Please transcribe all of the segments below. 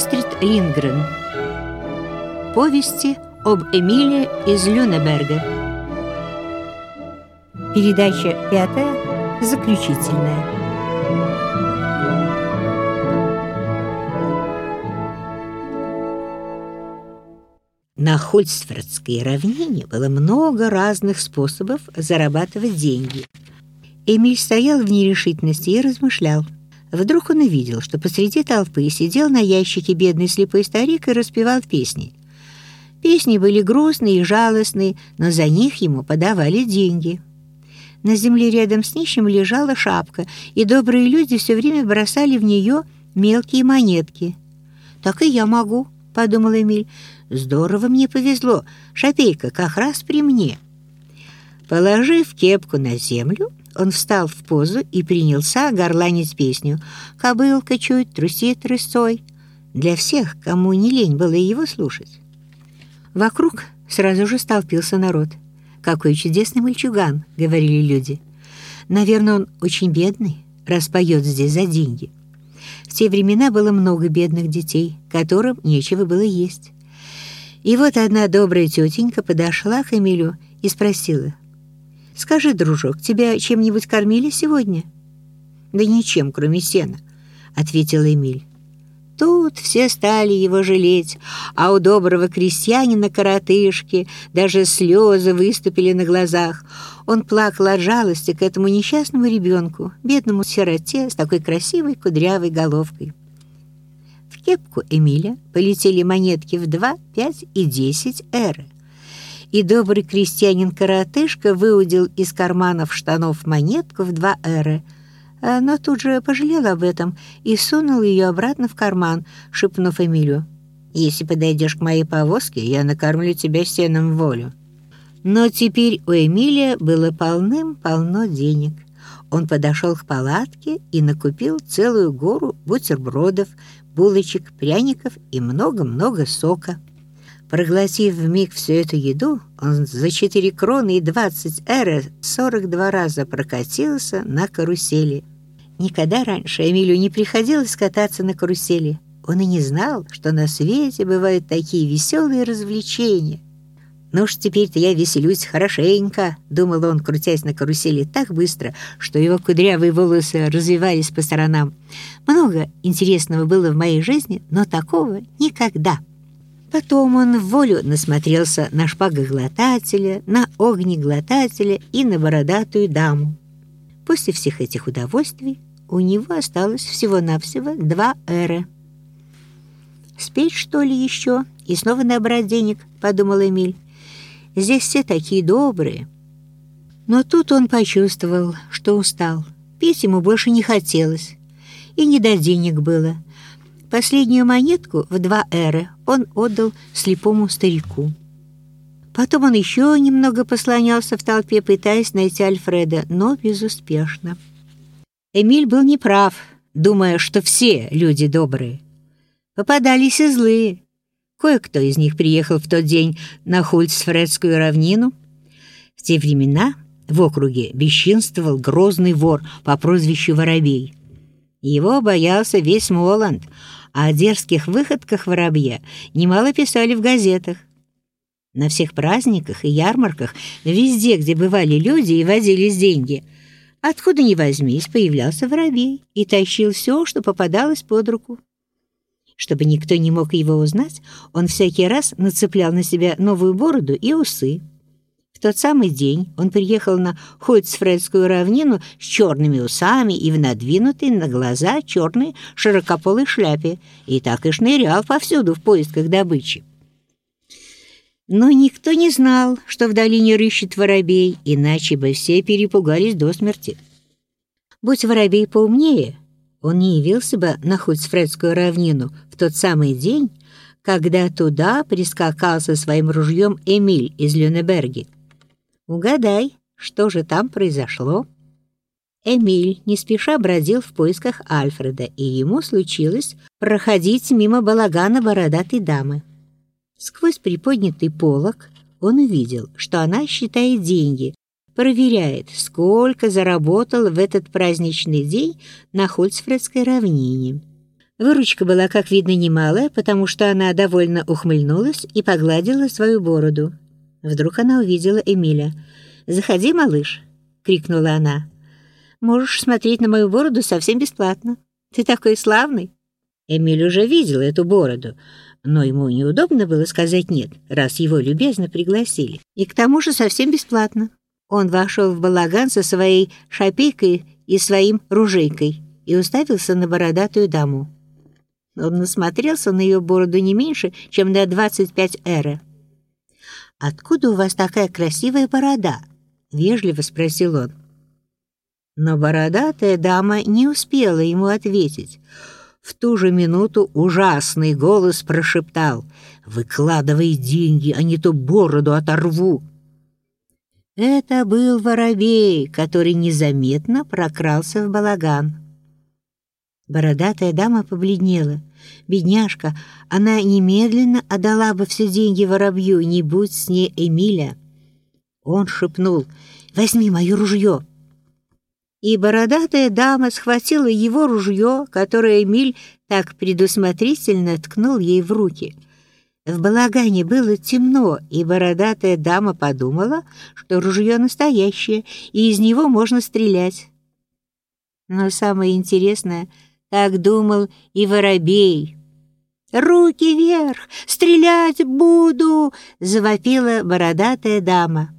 Астрид Лингрен. Повести об Эмиле из Люнеберга. Передача пятая, заключительная. На Хольцфордской равнине было много разных способов зарабатывать деньги. Эмиль стоял в нерешительности и размышлял. Вдруг он увидел, что посреди толпы сидел на ящике бедный слепой старик и распевал песни. Песни были грустные и жалостные, но за них ему подавали деньги. На земле рядом с нищим лежала шапка, и добрые люди все время бросали в нее мелкие монетки. «Так и я могу», — подумал Эмиль. Здорово мне повезло, шапейка как раз при мне. Положив кепку на землю, он встал в позу и принялся горланить песню «Кобылка чуть трусит рысцой» для всех, кому не лень было его слушать. Вокруг сразу же столпился народ. «Какой чудесный мальчуган!» — говорили люди. «Наверное, он очень бедный, раз поет здесь за деньги». В те времена было много бедных детей, которым нечего было есть. И вот одна добрая тетенька подошла к Эмилю и спросила. «Скажи, дружок, тебя чем-нибудь кормили сегодня?» «Да ничем, кроме сена», — ответил Эмиль. Тут все стали его жалеть, а у доброго крестьянина-коротышки даже слезы выступили на глазах. Он плакал от жалости к этому несчастному ребенку, бедному сироте с такой красивой кудрявой головкой кепку Эмиля полетели монетки в 2, 5 и 10 эры. И добрый крестьянин-коротышка выудил из карманов штанов монетку в 2 эры, но тут же пожалел об этом и сунул ее обратно в карман, шепнув Эмилю. «Если подойдешь к моей повозке, я накормлю тебя сеном в волю». Но теперь у Эмилия было полным-полно денег. Он подошел к палатке и накупил целую гору бутербродов, булочек, пряников и много-много сока. Проглотив вмиг всю эту еду, он за 4 кроны и 20 эра 42 раза прокатился на карусели. Никогда раньше Эмилю не приходилось кататься на карусели. Он и не знал, что на свете бывают такие веселые развлечения. «Ну уж теперь-то я веселюсь хорошенько», — думал он, крутясь на карусели так быстро, что его кудрявые волосы развивались по сторонам. «Много интересного было в моей жизни, но такого никогда». Потом он в волю насмотрелся на шпагоглотателя, на огнеглотателя и на бородатую даму. После всех этих удовольствий у него осталось всего-навсего два эра. «Спеть, что ли, еще и снова набрать денег?» — подумал Эмиль. Здесь все такие добрые. Но тут он почувствовал, что устал. Пить ему больше не хотелось. И не до денег было. Последнюю монетку в два эры он отдал слепому старику. Потом он еще немного послонялся в толпе, пытаясь найти Альфреда, но безуспешно. Эмиль был неправ, думая, что все люди добрые. Попадались и злые. Кое-кто из них приехал в тот день на Хульцфредскую равнину. В те времена в округе бесчинствовал грозный вор по прозвищу Воробей. Его боялся весь Моланд, а о дерзких выходках воробья немало писали в газетах. На всех праздниках и ярмарках, везде, где бывали люди и водились деньги, откуда ни возьмись, появлялся воробей и тащил все, что попадалось под руку. Чтобы никто не мог его узнать, он всякий раз нацеплял на себя новую бороду и усы. В тот самый день он приехал на Хойцфредскую равнину с черными усами и в надвинутой на глаза черной широкополой шляпе, и так и шнырял повсюду в поисках добычи. Но никто не знал, что в долине рыщет воробей, иначе бы все перепугались до смерти. Будь воробей поумнее, он не явился бы на Хуцфредскую равнину в тот самый день, когда туда прискакал со своим ружьем Эмиль из Люнеберги. Угадай, что же там произошло? Эмиль не спеша бродил в поисках Альфреда, и ему случилось проходить мимо балагана бородатой дамы. Сквозь приподнятый полог он увидел, что она считает деньги, проверяет, сколько заработал в этот праздничный день на Хольцфредской равнине. Выручка была, как видно, немалая, потому что она довольно ухмыльнулась и погладила свою бороду. Вдруг она увидела Эмиля. «Заходи, малыш!» — крикнула она. «Можешь смотреть на мою бороду совсем бесплатно. Ты такой славный!» Эмиль уже видел эту бороду, но ему неудобно было сказать «нет», раз его любезно пригласили. И к тому же совсем бесплатно. Он вошел в балаган со своей шапейкой и своим ружейкой и уставился на бородатую даму. Он насмотрелся на ее бороду не меньше, чем на 25 эра. «Откуда у вас такая красивая борода?» — вежливо спросил он. Но бородатая дама не успела ему ответить. В ту же минуту ужасный голос прошептал «Выкладывай деньги, а не то бороду оторву!» Это был воробей, который незаметно прокрался в балаган. Бородатая дама побледнела. Бедняжка, она немедленно отдала бы все деньги воробью, не будь с ней Эмиля. Он шепнул «Возьми мое ружье!» И бородатая дама схватила его ружье, которое Эмиль так предусмотрительно ткнул ей в руки. В балагане было темно, и бородатая дама подумала, что ружье настоящее, и из него можно стрелять. Но самое интересное — так думал и воробей. «Руки вверх! Стрелять буду!» — завопила бородатая дама.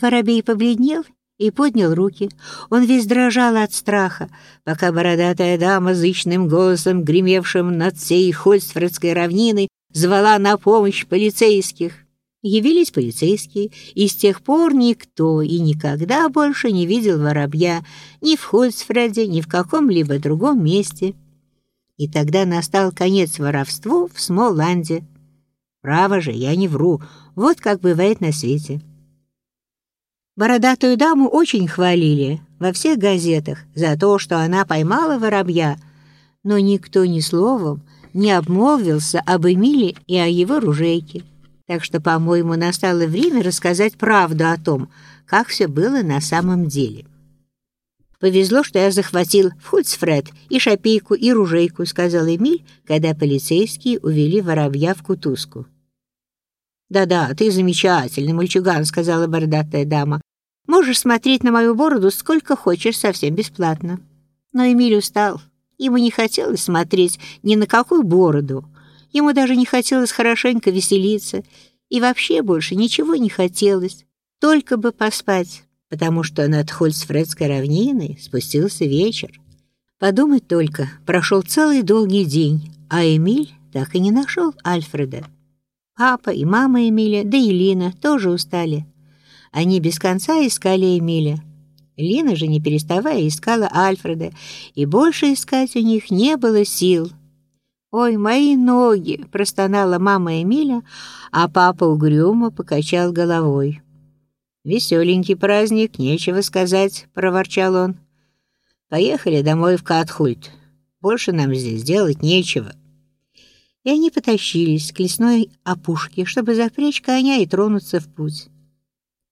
Воробей побледнел и поднял руки. Он весь дрожал от страха, пока бородатая дама зычным голосом, гремевшим над всей Хольстфордской равниной, звала на помощь полицейских. Явились полицейские, и с тех пор никто и никогда больше не видел воробья ни в Хольцфреде, ни в каком-либо другом месте. И тогда настал конец воровству в Смоланде. Право же, я не вру, вот как бывает на свете. Бородатую даму очень хвалили во всех газетах за то, что она поймала воробья, но никто ни словом не обмолвился об Эмиле и о его ружейке. Так что, по-моему, настало время рассказать правду о том, как все было на самом деле. «Повезло, что я захватил Фульцфред и шапейку, и ружейку», — сказал Эмиль, когда полицейские увели воробья в кутузку. «Да-да, ты замечательный мальчуган», — сказала бородатая дама. «Можешь смотреть на мою бороду сколько хочешь, совсем бесплатно». Но Эмиль устал. Ему не хотелось смотреть ни на какую бороду, Ему даже не хотелось хорошенько веселиться, и вообще больше ничего не хотелось, только бы поспать, потому что над Хольцфредской равниной спустился вечер. Подумать только, прошел целый долгий день, а Эмиль так и не нашел Альфреда. Папа и мама Эмиля, да и Лина тоже устали. Они без конца искали Эмиля. Лина же, не переставая, искала Альфреда, и больше искать у них не было сил — «Ой, мои ноги!» — простонала мама Эмиля, а папа угрюмо покачал головой. «Веселенький праздник, нечего сказать», — проворчал он. «Поехали домой в Катхульт. Больше нам здесь делать нечего». И они потащились к лесной опушке, чтобы запрячь коня и тронуться в путь.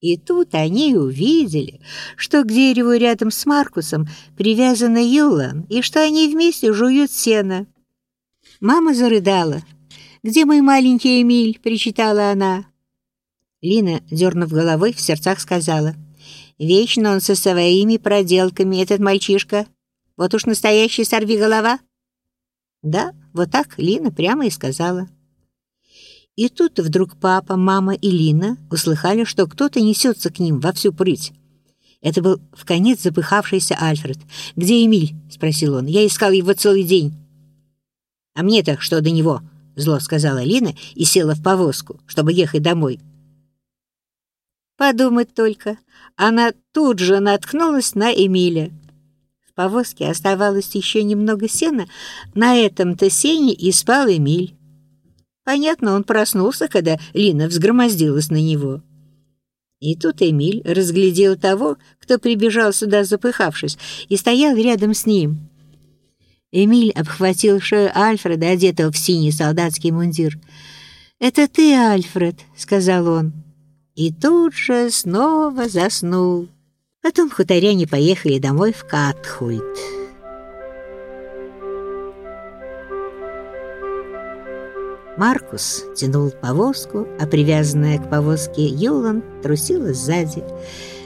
И тут они увидели, что к дереву рядом с Маркусом привязана Юла, и что они вместе жуют сено. Мама зарыдала. «Где мой маленький Эмиль?» — причитала она. Лина, дернув головой, в сердцах сказала. «Вечно он со своими проделками, этот мальчишка. Вот уж настоящий сорвиголова». Да, вот так Лина прямо и сказала. И тут вдруг папа, мама и Лина услыхали, что кто-то несется к ним во всю прыть. Это был в конец запыхавшийся Альфред. «Где Эмиль?» — спросил он. «Я искал его целый день». «А мне-то что до него?» — зло сказала Лина и села в повозку, чтобы ехать домой. Подумать только, она тут же наткнулась на Эмиля. В повозке оставалось еще немного сена, на этом-то сене и спал Эмиль. Понятно, он проснулся, когда Лина взгромоздилась на него. И тут Эмиль разглядел того, кто прибежал сюда запыхавшись, и стоял рядом с ним. Эмиль обхватил шею Альфреда, одетого в синий солдатский мундир. «Это ты, Альфред», — сказал он. И тут же снова заснул. Потом хуторяне поехали домой в Катхульт. Маркус тянул повозку, а привязанная к повозке Юлан трусила сзади.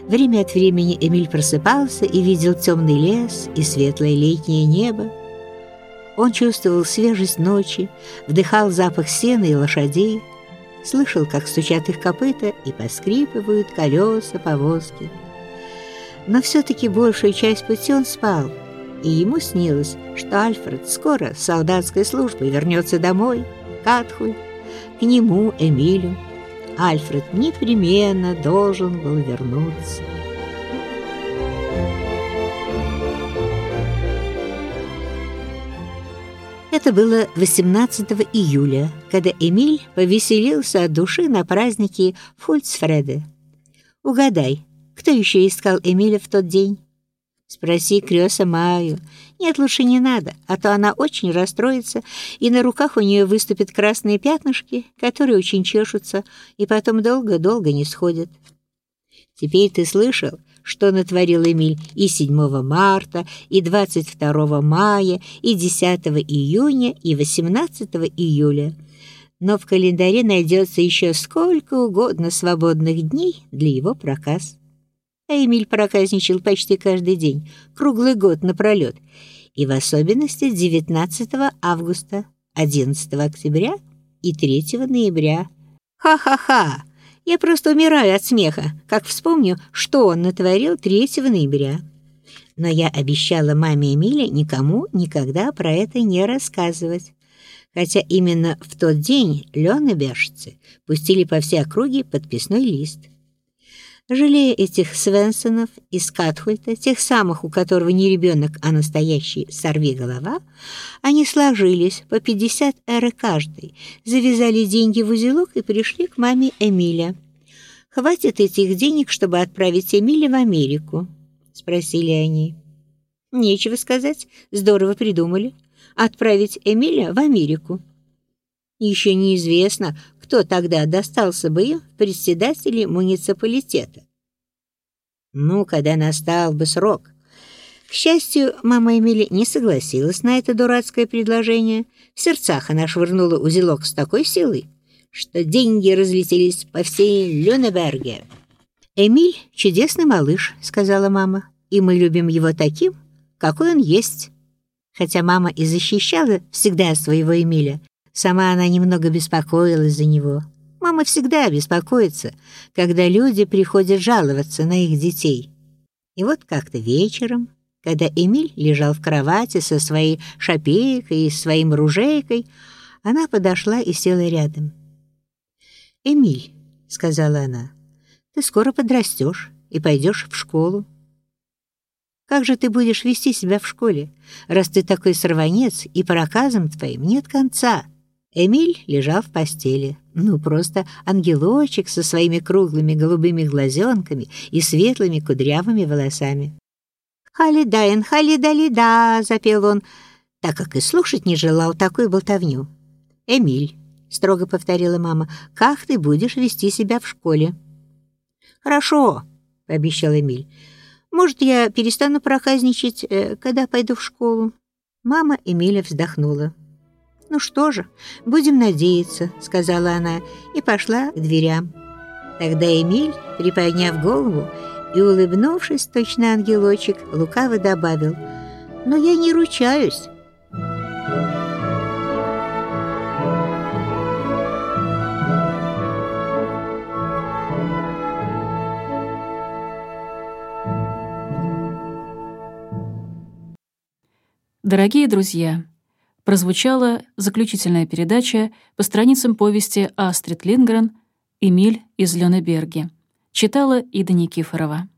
Время от времени Эмиль просыпался и видел темный лес и светлое летнее небо, он чувствовал свежесть ночи, вдыхал запах сена и лошадей, слышал, как стучат их копыта и поскрипывают колеса повозки. Но все-таки большую часть пути он спал, и ему снилось, что Альфред скоро с солдатской службы вернется домой, к Атхуль, к нему, Эмилю. Альфред непременно должен был вернуться. Это было 18 июля, когда Эмиль повеселился от души на празднике в Хульцфреде. Угадай, кто еще искал Эмиля в тот день? Спроси Крёса Маю. Нет, лучше не надо, а то она очень расстроится, и на руках у нее выступят красные пятнышки, которые очень чешутся, и потом долго-долго не сходят. Теперь ты слышал, что натворил Эмиль и 7 марта, и 22 мая, и 10 июня, и 18 июля. Но в календаре найдется еще сколько угодно свободных дней для его проказ. А Эмиль проказничал почти каждый день, круглый год напролет, и в особенности 19 августа, 11 октября и 3 ноября. Ха-ха-ха! Я просто умираю от смеха, как вспомню, что он натворил 3 ноября. Но я обещала маме Эмиле никому никогда про это не рассказывать. Хотя именно в тот день Лёнебешцы пустили по всей округе подписной лист. Жалея этих Свенсонов из Катхульта, тех самых, у которого не ребенок, а настоящий сорви-голова, они сложились по 50 эры каждый, завязали деньги в узелок и пришли к маме Эмиля. «Хватит этих денег, чтобы отправить Эмиля в Америку?» — спросили они. «Нечего сказать, здорово придумали. Отправить Эмиля в Америку». Еще неизвестно, кто тогда достался бы им в председатели муниципалитета. Ну, когда настал бы срок. К счастью, мама Эмили не согласилась на это дурацкое предложение. В сердцах она швырнула узелок с такой силой, что деньги разлетелись по всей Люнеберге. «Эмиль — чудесный малыш», — сказала мама, «и мы любим его таким, какой он есть». Хотя мама и защищала всегда своего Эмиля, Сама она немного беспокоилась за него. Мама всегда беспокоится, когда люди приходят жаловаться на их детей. И вот как-то вечером, когда Эмиль лежал в кровати со своей шапейкой и своим ружейкой, она подошла и села рядом. «Эмиль», — сказала она, — «ты скоро подрастешь и пойдешь в школу. Как же ты будешь вести себя в школе, раз ты такой сорванец и проказам твоим нет конца?» Эмиль лежал в постели. Ну, просто ангелочек со своими круглыми голубыми глазенками и светлыми кудрявыми волосами. «Халидайн, халидалида!» — запел он, так как и слушать не желал такой болтовню. «Эмиль», — строго повторила мама, — «как ты будешь вести себя в школе?» «Хорошо», — пообещал Эмиль. «Может, я перестану проказничать, э, когда пойду в школу?» Мама Эмиля вздохнула. «Ну что же, будем надеяться», — сказала она и пошла к дверям. Тогда Эмиль, приподняв голову и улыбнувшись, точно ангелочек, лукаво добавил, «Но я не ручаюсь». Дорогие друзья! Прозвучала заключительная передача по страницам повести Астрид Лингрен «Эмиль из Лёнеберги». Читала Ида Никифорова.